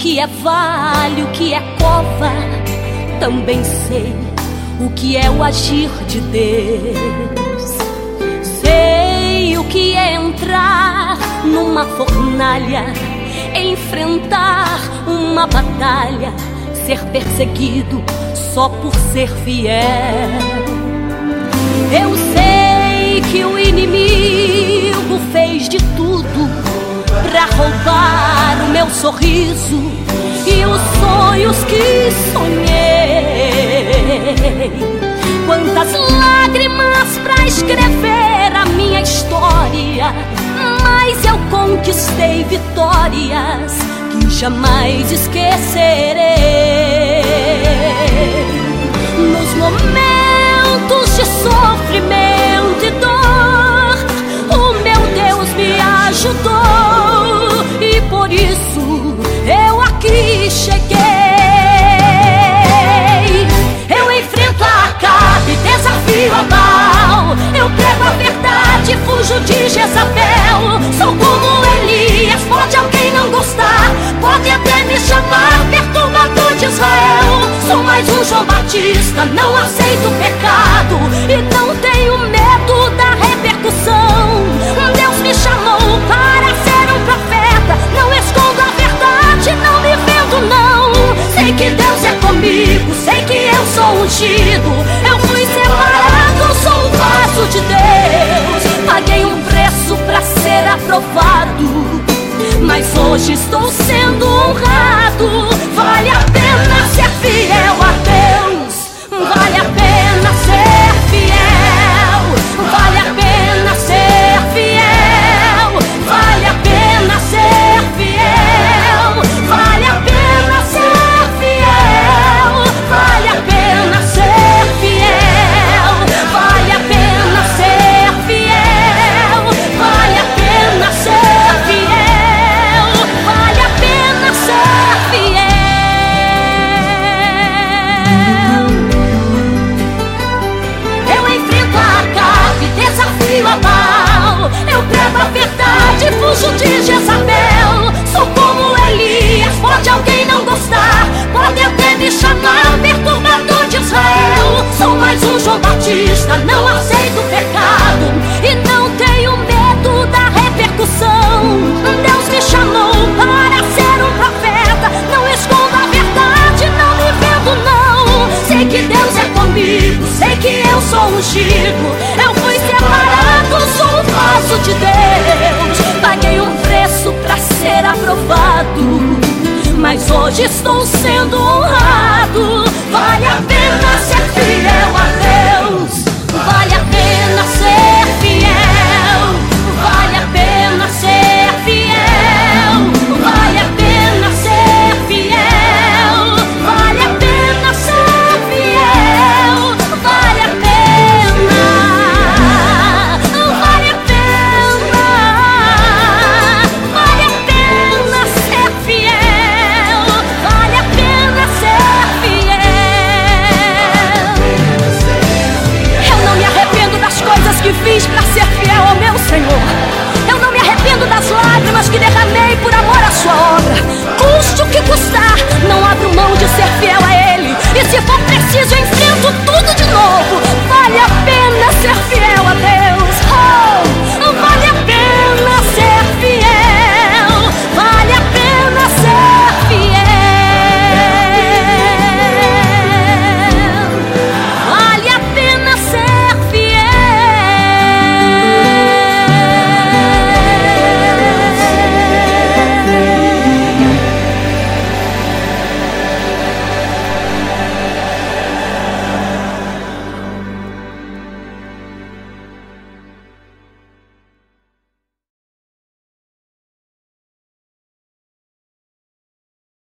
que é vale, o que é cova. Também sei o que é o agir de Deus. Sei o que é entrar numa fornalha, enfrentar uma batalha, ser perseguido só por ser fiel. Eu sei que o inimigo fez de tudo pra roubar o meu sorriso e os sonhos que sonhei. Quantas lágrimas pra escrever a minha história, mas eu conquistei vitórias que jamais esquecerei. De Israel. Sou mais um João Batista, não aceito pecado e não tenho medo da repercussão. Deus me chamou para ser um profeta. Não escondo a verdade, não me vendo, não. Sei que Deus é comigo, sei que eu sou ungido. Eu fui separado, sou um vaso de Deus. Paguei um preço para ser aprovado. Mas hoje estou sendo honrado. Fujo de Jezabel. Sou como Elias, pode alguém não gostar. Pode até me chamar perturbador de Israel. Sou mais um João Batista, não aceito pecado. E não tenho medo da repercussão. Deus me chamou para ser um profeta. Não escondo a verdade, não me vendo, não. Sei que Deus é comigo, sei que eu sou ungido. Eu fui separado, sou um vaso de Deus. mas hoje estou sendo honrado. Vale a